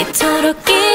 이토록 기